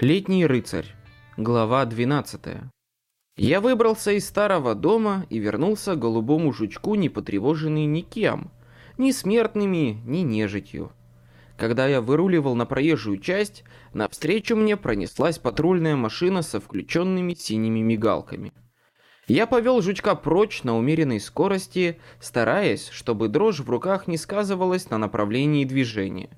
Летний рыцарь. Глава 12. Я выбрался из старого дома и вернулся к голубому жучку, не потревоженный никем, ни смертными, ни нежитью. Когда я выруливал на проезжую часть, навстречу мне пронеслась патрульная машина со включенными синими мигалками. Я повел жучка прочь на умеренной скорости, стараясь, чтобы дрожь в руках не сказывалась на направлении движения.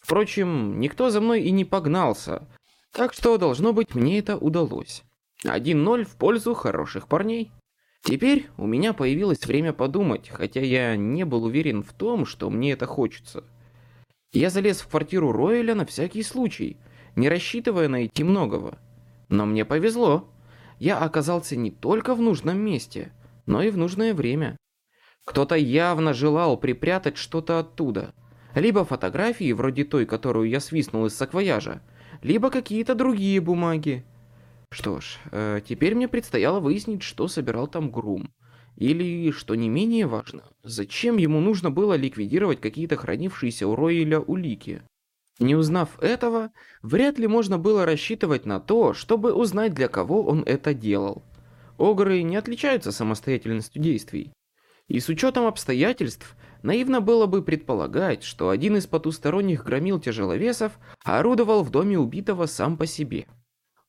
Впрочем, никто за мной и не погнался, так что, должно быть, мне это удалось. 1-0 в пользу хороших парней. Теперь у меня появилось время подумать, хотя я не был уверен в том, что мне это хочется. Я залез в квартиру Ройля на всякий случай, не рассчитывая найти многого. Но мне повезло. Я оказался не только в нужном месте, но и в нужное время. Кто-то явно желал припрятать что-то оттуда. Либо фотографии, вроде той, которую я свистнул из саквояжа, либо какие-то другие бумаги. Что ж, э, теперь мне предстояло выяснить, что собирал там Грум. Или, что не менее важно, зачем ему нужно было ликвидировать какие-то хранившиеся у Ройля улики. Не узнав этого, вряд ли можно было рассчитывать на то, чтобы узнать, для кого он это делал. Огры не отличаются самостоятельностью действий. И с учетом обстоятельств, Наивно было бы предполагать, что один из потусторонних громил тяжеловесов орудовал в доме убитого сам по себе.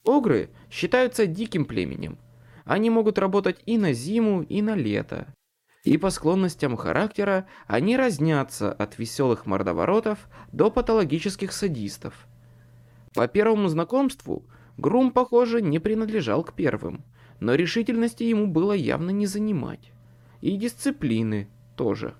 Огры считаются диким племенем. Они могут работать и на зиму, и на лето. И по склонностям характера они разнятся от веселых мордоворотов до патологических садистов. По первому знакомству Грум, похоже, не принадлежал к первым, но решительности ему было явно не занимать. И дисциплины тоже.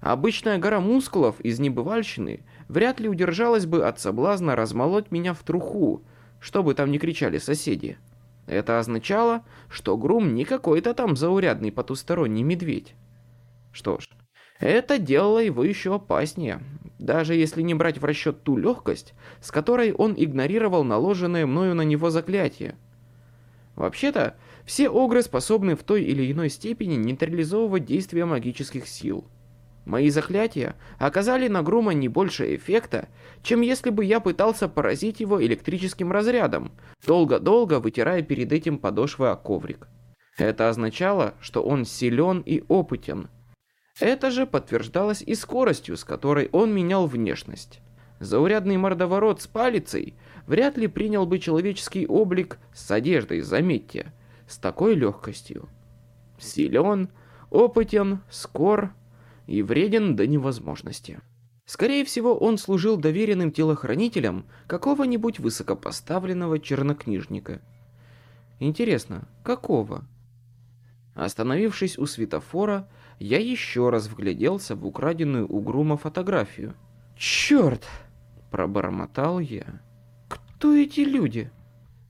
Обычная гора мускулов из небывальщины вряд ли удержалась бы от соблазна размолоть меня в труху, чтобы там не кричали соседи. Это означало, что Грум не какой-то там заурядный потусторонний медведь. Что ж, это делало его еще опаснее, даже если не брать в расчет ту легкость, с которой он игнорировал наложенное мною на него заклятие. Вообще-то, все огры способны в той или иной степени нейтрализовывать действия магических сил – Мои заклятия оказали на Грума не больше эффекта, чем если бы я пытался поразить его электрическим разрядом, долго-долго вытирая перед этим подошвы о коврик. Это означало, что он силен и опытен. Это же подтверждалось и скоростью, с которой он менял внешность. Заурядный мордоворот с палицей вряд ли принял бы человеческий облик с одеждой, заметьте, с такой легкостью. Силен, опытен, скор и вреден до невозможности. Скорее всего, он служил доверенным телохранителем какого-нибудь высокопоставленного чернокнижника. Интересно, какого? Остановившись у светофора, я еще раз вгляделся в украденную у Грума фотографию. «Черт!» – пробормотал я. «Кто эти люди?»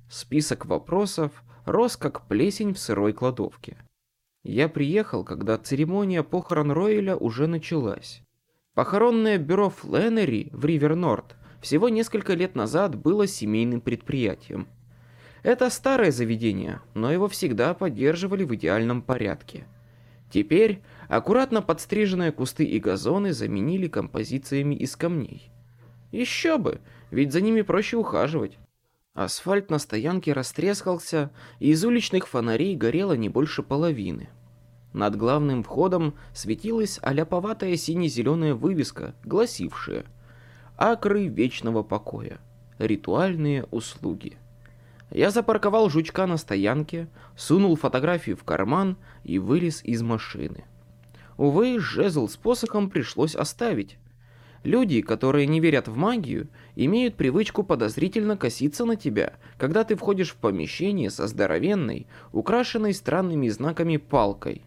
Список вопросов рос как плесень в сырой кладовке. Я приехал, когда церемония похорон Ройля уже началась. Похоронное бюро Фленнери в Ривер-Норд всего несколько лет назад было семейным предприятием. Это старое заведение, но его всегда поддерживали в идеальном порядке. Теперь аккуратно подстриженные кусты и газоны заменили композициями из камней. Еще бы, ведь за ними проще ухаживать. Асфальт на стоянке растрескался, и из уличных фонарей горело не больше половины. Над главным входом светилась аляповатая сине-зеленая вывеска, гласившая «Акры вечного покоя. Ритуальные услуги». Я запарковал жучка на стоянке, сунул фотографию в карман и вылез из машины. Увы, жезл с посохом пришлось оставить. Люди, которые не верят в магию, имеют привычку подозрительно коситься на тебя, когда ты входишь в помещение со здоровенной, украшенной странными знаками палкой.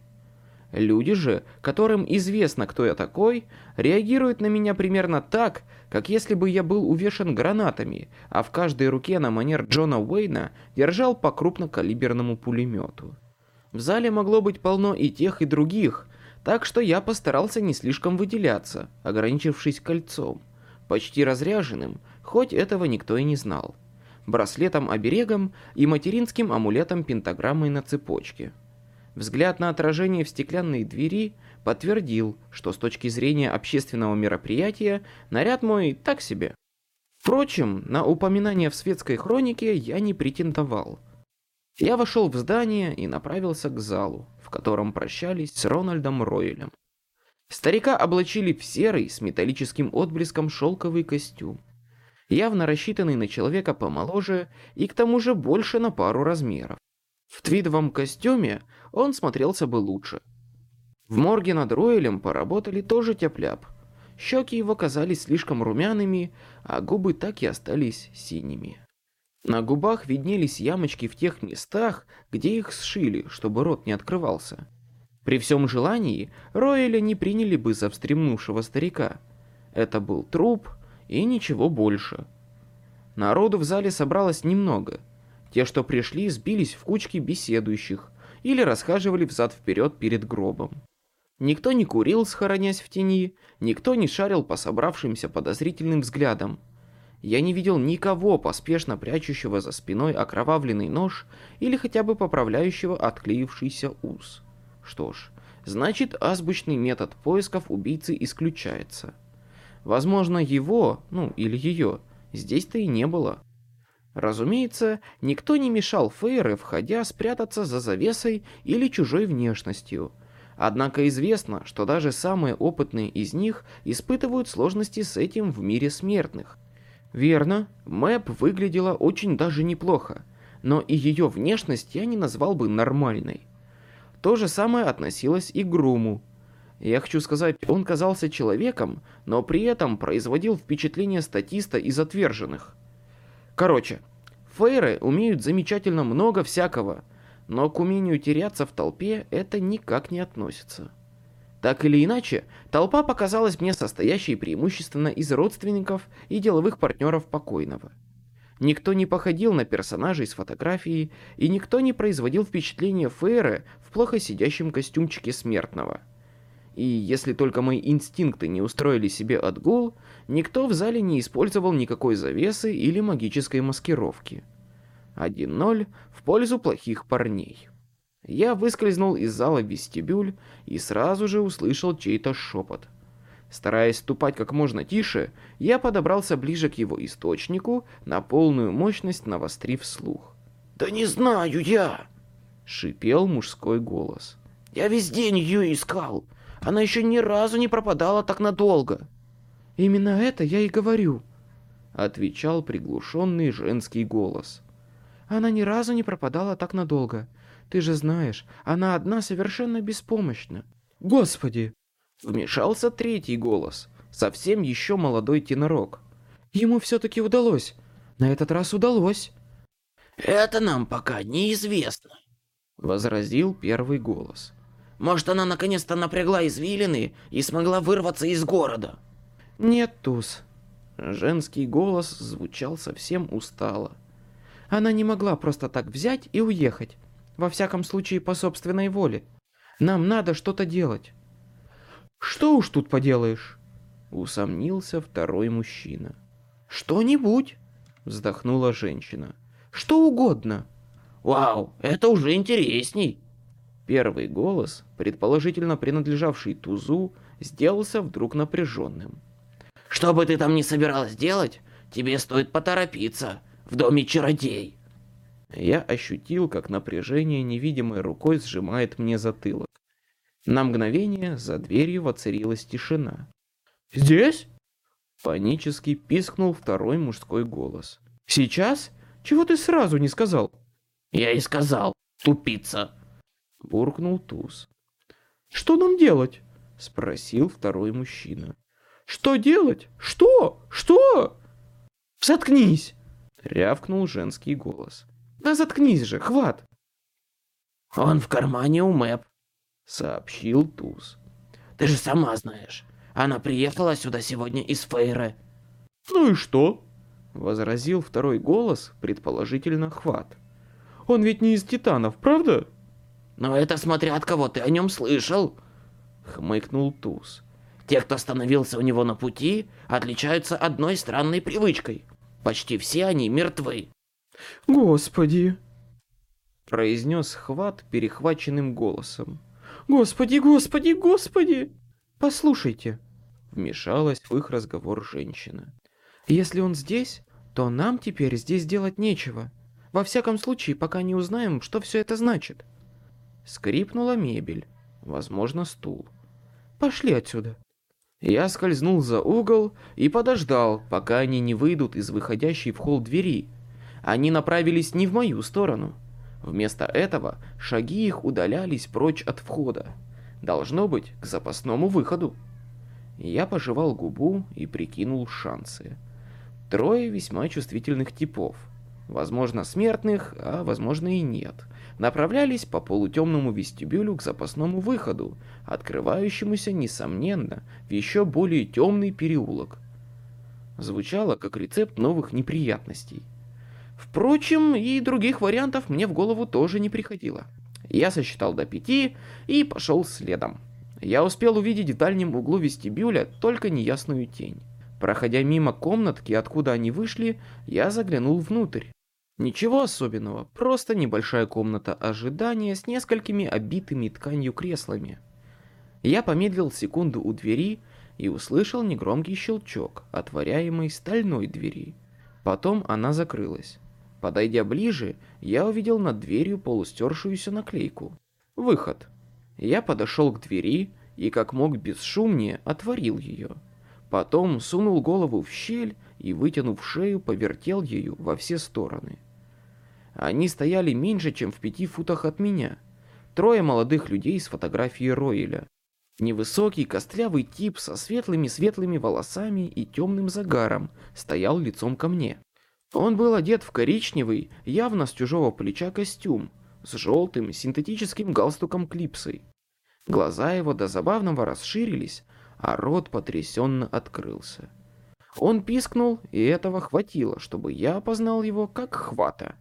Люди же, которым известно, кто я такой, реагируют на меня примерно так, как если бы я был увешан гранатами, а в каждой руке на манер Джона Уэйна держал по крупнокалиберному пулемету. В зале могло быть полно и тех, и других, так что я постарался не слишком выделяться, ограничившись кольцом, почти разряженным, хоть этого никто и не знал, браслетом-оберегом и материнским амулетом-пентаграммой на цепочке. Взгляд на отражение в стеклянной двери подтвердил, что с точки зрения общественного мероприятия наряд мой так себе. Впрочем, на упоминание в светской хронике я не претендовал. Я вошел в здание и направился к залу, в котором прощались с Рональдом Ройлем. Старика облачили в серый с металлическим отблеском шелковый костюм, явно рассчитанный на человека помоложе и к тому же больше на пару размеров. В твидовом костюме он смотрелся бы лучше. В морге над Ройлем поработали тоже тяп-ляп. Щеки его казались слишком румяными, а губы так и остались синими. На губах виднелись ямочки в тех местах, где их сшили, чтобы рот не открывался. При всем желании Роэля не приняли бы за встремнувшего старика. Это был труп и ничего больше. Народу в зале собралось немного. Те, что пришли, сбились в кучки беседующих или расхаживали взад-вперед перед гробом. Никто не курил, схоронясь в тени, никто не шарил по собравшимся подозрительным взглядам. Я не видел никого, поспешно прячущего за спиной окровавленный нож или хотя бы поправляющего отклеившийся ус. Что ж, значит азбучный метод поисков убийцы исключается. Возможно, его, ну или ее, здесь-то и не было. Разумеется, никто не мешал Фейре, входя, спрятаться за завесой или чужой внешностью. Однако известно, что даже самые опытные из них испытывают сложности с этим в мире смертных. Верно, Мэп выглядела очень даже неплохо, но и ее внешность я не назвал бы нормальной. То же самое относилось и к Груму. Я хочу сказать, он казался человеком, но при этом производил впечатление статиста из отверженных. Короче, фейры умеют замечательно много всякого, но к умению теряться в толпе это никак не относится. Так или иначе, толпа показалась мне состоящей преимущественно из родственников и деловых партнеров покойного. Никто не походил на персонажей с фотографии, и никто не производил впечатление Фейры в плохо сидящем костюмчике смертного. И если только мои инстинкты не устроили себе отгул, никто в зале не использовал никакой завесы или магической маскировки. 1-0 в пользу плохих парней. Я выскользнул из зала в вестибюль и сразу же услышал чей-то шепот. Стараясь ступать как можно тише, я подобрался ближе к его источнику, на полную мощность навострив слух. «Да не знаю я!» — шипел мужской голос. «Я весь день ее искал. Она еще ни разу не пропадала так надолго». «Именно это я и говорю», — отвечал приглушенный женский голос. «Она ни разу не пропадала так надолго. Ты же знаешь, она одна совершенно беспомощна. Господи!» Вмешался третий голос, совсем еще молодой тенорок. Ему все-таки удалось. На этот раз удалось. «Это нам пока неизвестно», — возразил первый голос. «Может, она наконец-то напрягла извилины и смогла вырваться из города?» «Нет, Туз». Женский голос звучал совсем устало. Она не могла просто так взять и уехать. Во всяком случае, по собственной воле. Нам надо что-то делать. Что уж тут поделаешь? Усомнился второй мужчина. Что-нибудь, вздохнула женщина. Что угодно. Вау, это уже интересней. Первый голос, предположительно принадлежавший Тузу, сделался вдруг напряженным. Что бы ты там ни собиралась делать, тебе стоит поторопиться. В доме чародей. Я ощутил, как напряжение невидимой рукой сжимает мне затылок. На мгновение за дверью воцарилась тишина. «Здесь?» Панически пискнул второй мужской голос. «Сейчас? Чего ты сразу не сказал?» «Я и сказал, тупица!» Буркнул Туз. «Что нам делать?» Спросил второй мужчина. «Что делать? Что? Что?» «Заткнись!» Рявкнул женский голос. Да заткнись же, хват. Он в кармане у Мэп, сообщил Туз. Ты же сама знаешь, она приехала сюда сегодня из Фейры. Ну и что? Возразил второй голос, предположительно Хват. Он ведь не из Титанов, правда? Но это смотря от кого ты о нем слышал, хмыкнул Туз. Те, кто остановился у него на пути, отличаются одной странной привычкой. Почти все они мертвы. «Господи!» произнес Хват перехваченным голосом. «Господи, господи, господи!» «Послушайте!» Вмешалась в их разговор женщина. Если он здесь, то нам теперь здесь делать нечего. Во всяком случае, пока не узнаем, что все это значит. Скрипнула мебель, возможно, стул. Пошли отсюда. Я скользнул за угол и подождал, пока они не выйдут из выходящей в холл двери. Они направились не в мою сторону. Вместо этого шаги их удалялись прочь от входа. Должно быть, к запасному выходу. Я пожевал губу и прикинул шансы. Трое весьма чувствительных типов. Возможно, смертных, а возможно и нет. Направлялись по полутемному вестибюлю к запасному выходу, открывающемуся, несомненно, в еще более темный переулок. Звучало как рецепт новых неприятностей. Впрочем, и других вариантов мне в голову тоже не приходило. Я сосчитал до пяти и пошел следом. Я успел увидеть в дальнем углу вестибюля только неясную тень. Проходя мимо комнатки, откуда они вышли, я заглянул внутрь. Ничего особенного, просто небольшая комната ожидания с несколькими обитыми тканью креслами. Я помедлил секунду у двери и услышал негромкий щелчок, отворяемой стальной двери. Потом она закрылась. Подойдя ближе, я увидел над дверью полустершуюся наклейку. Выход. Я подошел к двери и как мог бесшумнее отворил ее. Потом сунул голову в щель и, вытянув шею, повертел ею во все стороны. Они стояли меньше, чем в пяти футах от меня. Трое молодых людей с фотографией Ройля. Невысокий, костлявый тип со светлыми-светлыми волосами и темным загаром стоял лицом ко мне. Он был одет в коричневый, явно с чужого плеча костюм, с желтым синтетическим галстуком клипсой. Глаза его до забавного расширились, а рот потрясенно открылся. Он пискнул, и этого хватило, чтобы я опознал его как хвата.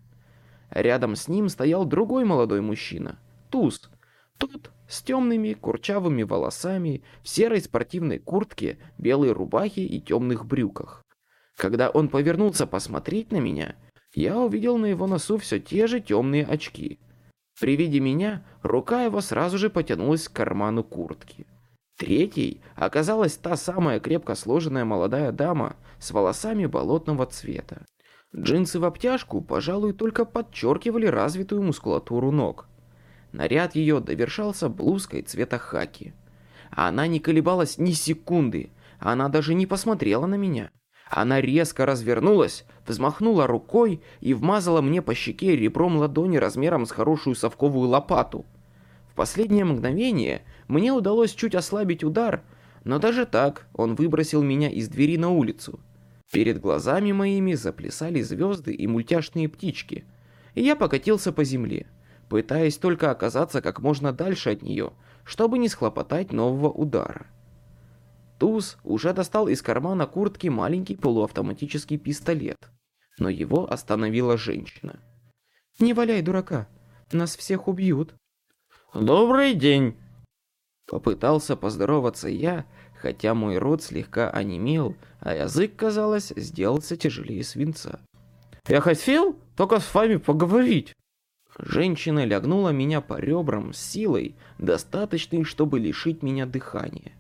Рядом с ним стоял другой молодой мужчина, Туз. Тот с темными курчавыми волосами, в серой спортивной куртке, белой рубахе и темных брюках. Когда он повернулся посмотреть на меня, я увидел на его носу все те же темные очки. При виде меня рука его сразу же потянулась к карману куртки. Третьей оказалась та самая крепко сложенная молодая дама с волосами болотного цвета. Джинсы в обтяжку, пожалуй, только подчеркивали развитую мускулатуру ног. Наряд ее довершался блузкой цвета хаки. Она не колебалась ни секунды, она даже не посмотрела на меня. Она резко развернулась, взмахнула рукой и вмазала мне по щеке ребром ладони размером с хорошую совковую лопату. В последнее мгновение мне удалось чуть ослабить удар, но даже так он выбросил меня из двери на улицу. Перед глазами моими заплясали звезды и мультяшные птички, и я покатился по земле, пытаясь только оказаться как можно дальше от нее, чтобы не схлопотать нового удара. Туз уже достал из кармана куртки маленький полуавтоматический пистолет, но его остановила женщина. «Не валяй дурака, нас всех убьют». «Добрый день!» Попытался поздороваться я, хотя мой рот слегка онемел, а язык, казалось, сделался тяжелее свинца. «Я хотел только с вами поговорить!» Женщина лягнула меня по ребрам с силой, достаточной, чтобы лишить меня дыхания.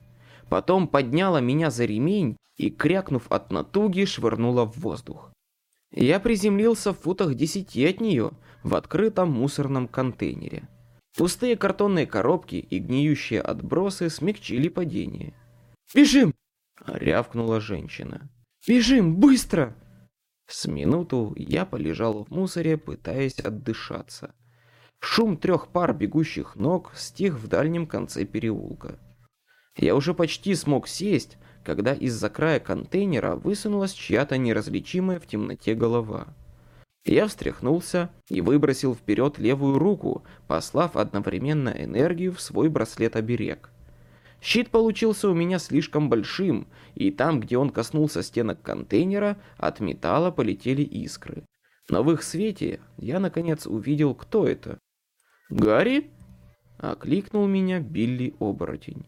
Потом подняла меня за ремень и, крякнув от натуги, швырнула в воздух. Я приземлился в футах десяти от нее, в открытом мусорном контейнере. Пустые картонные коробки и гниющие отбросы смягчили падение. «Бежим!» — рявкнула женщина. «Бежим, быстро!» С минуту я полежал в мусоре, пытаясь отдышаться. Шум трех пар бегущих ног стих в дальнем конце переулка. Я уже почти смог сесть, когда из-за края контейнера высунулась чья-то неразличимая в темноте голова. Я встряхнулся и выбросил вперед левую руку, послав одновременно энергию в свой браслет-оберег. Щит получился у меня слишком большим, и там, где он коснулся стенок контейнера, от металла полетели искры. Но в их свете я наконец увидел, кто это. «Гарри?» — окликнул меня Билли-оборотень.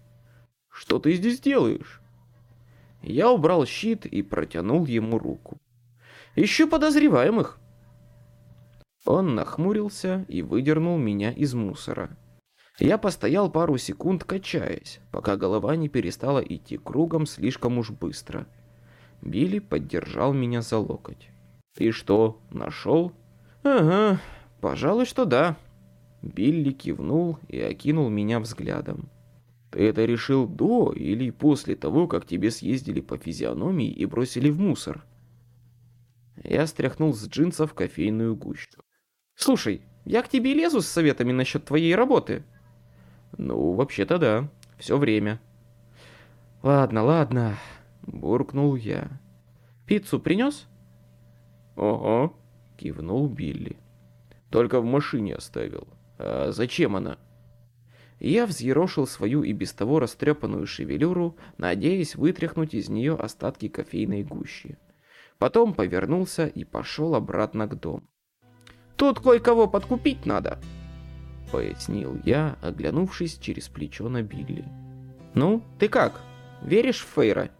«Что ты здесь делаешь?» Я убрал щит и протянул ему руку. «Ищу подозреваемых», он нахмурился и выдернул меня из мусора. Я постоял пару секунд, качаясь, пока голова не перестала идти кругом слишком уж быстро. Билли поддержал меня за локоть. «Ты что, нашел?» «Ага, пожалуй, что да». Билли кивнул и окинул меня взглядом. «Ты это решил до или после того, как тебе съездили по физиономии и бросили в мусор?» Я стряхнул с джинсов кофейную гущу. «Слушай, я к тебе лезу с советами насчет твоей работы». «Ну, вообще-то да, все время». «Ладно, ладно», — буркнул я. «Пиццу принес?» «Ого», — кивнул Билли. «Только в машине оставил. А зачем она?» Я взъерошил свою и без того растрепанную шевелюру, надеясь вытряхнуть из нее остатки кофейной гущи. Потом повернулся и пошел обратно к дому. «Тут кое-кого подкупить надо», — пояснил я, оглянувшись через плечо на Билли. «Ну, ты как? Веришь в Фейра?»